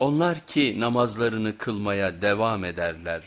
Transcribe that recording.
Onlar ki namazlarını kılmaya devam ederler.